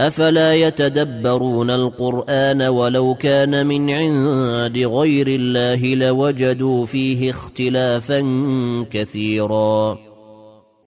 أفلا يتدبرون القرآن ولو كان من عند غير الله لوجدوا فيه اختلافا كثيرا.